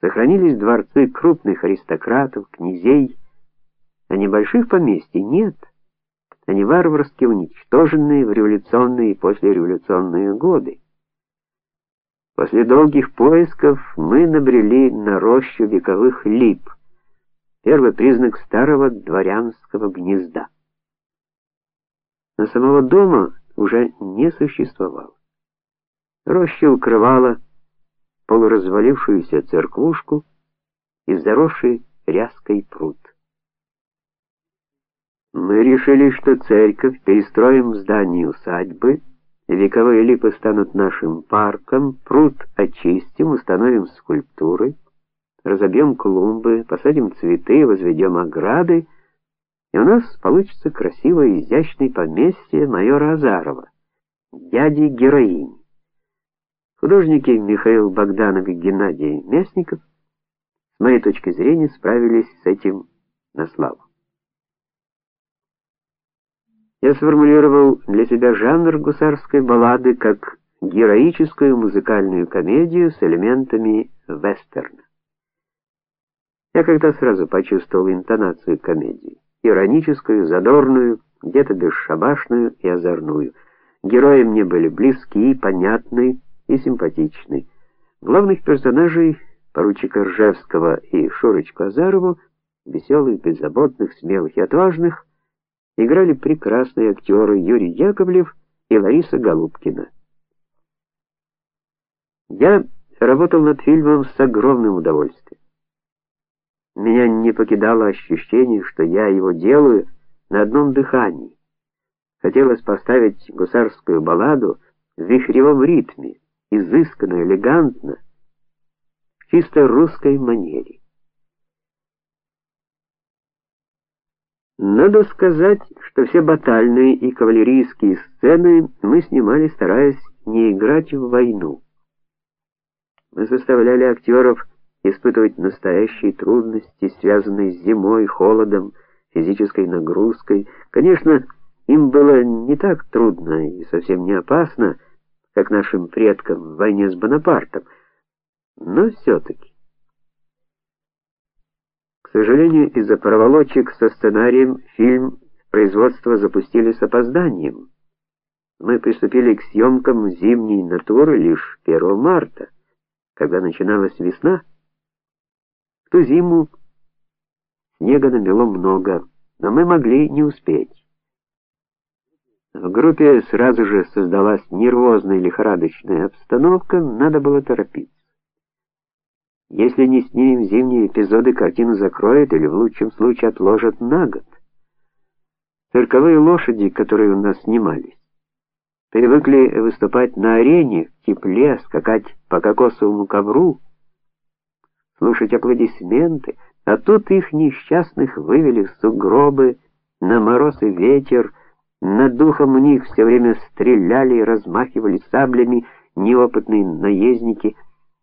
Сохранились дворцы крупных аристократов, князей, а небольших поместий нет. Они варварски уничтожены в революционные и послереволюционные годы. После долгих поисков мы набрели на рощу вековых лип. Первый признак старого дворянского гнезда. Но самого дома уже не существовало. Роща укрывала полуразвалившуюся церквушку и заросший ряской пруд. Мы решили, что церковь перестроим в здании усадьбы, вековые липы станут нашим парком, пруд очистим, установим скульптуры, разобьем клумбы, посадим цветы, возведем ограды, и у нас получится красивое изящное поместье майора Азарова, дяди героини. Художники Михаил Богданов и Геннадий Мясников, с моей точки зрения, справились с этим на славу. Я сформулировал для себя жанр гусарской баллады как героическую музыкальную комедию с элементами вестерна. Я когда сразу почувствовал интонацию комедии: ироническую, задорную, где-то бесшабашную и озорную. Герои мне были близки, понятны, и симпатичный. Главных персонажей поручика Ржевского и Шурочку Азарову, веселых, беззаботных, смелых и отважных, играли прекрасные актеры Юрий Яковлев и Лариса Голубкина. Я работал над фильмом с огромным удовольствием. Меня не покидало ощущение, что я его делаю на одном дыхании. Хотелось поставить гусарскую балладу в вихревом ритме изысканно, элегантно, в чисто русской манере. Надо сказать, что все батальные и кавалерийские сцены мы снимали, стараясь не играть в войну. Мы заставляли актеров испытывать настоящие трудности, связанные с зимой, холодом, физической нагрузкой. Конечно, им было не так трудно и совсем не опасно, как нашим предкам в войне с Бонапартом. Но все таки К сожалению, из-за проволочек со сценарием фильм производство запустили с опозданием. Мы приступили к съемкам зимней натуры лишь 1 марта, когда начиналась весна. В ту зиму снега намело много, но мы могли не успеть. В группе сразу же создалась нервозная лихорадочная обстановка, надо было торопиться. Если не снимем зимние эпизоды, картину закроют или в лучшем случае отложат на год. Цирковые лошади, которые у нас снимались, привыкли выступать на арене в тепле, скакать по кокосовому ковру, слушать аплодисменты, а тут их несчастных вывели в сугробы, на мороз и ветер, над духом них все время стреляли и размахивали саблями неопытные наездники.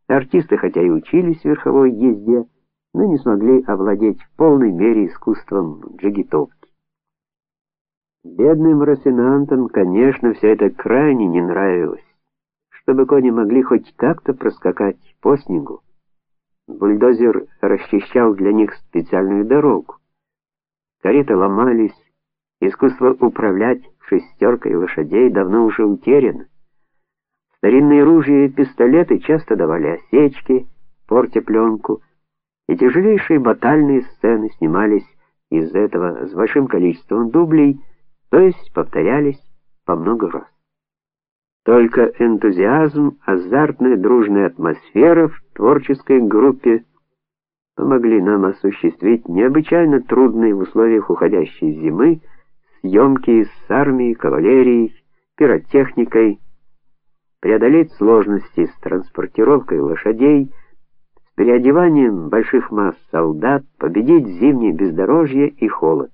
Артисты хотя и учились верховой езде, но не смогли овладеть в полной мере искусством джигитовки. Бедным росинантам, конечно, все это крайне не нравилось. Чтобы кони могли хоть как-то проскакать по снегу, бульдозер расчищал для них специальную дорогу. Кареты ломались, Искусство управлять шестеркой лошадей давно уже утеряно. Старинные ружья и пистолеты часто давали осечки, портя пленку, и тяжелейшие батальные сцены снимались из этого с большим количеством дублей, то есть повторялись по много раз. Только энтузиазм, азартная дружная атмосфера в творческой группе помогли нам осуществить необычайно трудные в условиях уходящей зимы съемки с армией, кавалерией, пиротехникой, преодолеть сложности с транспортировкой лошадей, с переодеванием больших масс солдат, победить зимнее бездорожье и холод.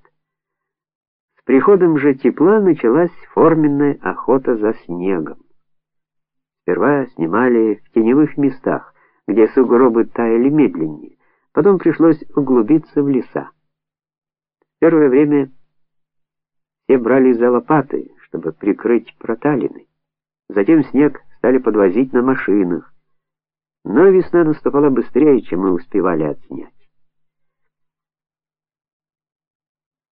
С приходом же тепла началась форменная охота за снегом. Сперва снимали в теневых местах, где сугробы таяли медленнее. Потом пришлось углубиться в леса. В первое время все брали за лопаты, чтобы прикрыть проталины. Затем снег стали подвозить на машинах. Но весна наступала быстрее, чем мы успевали отснять.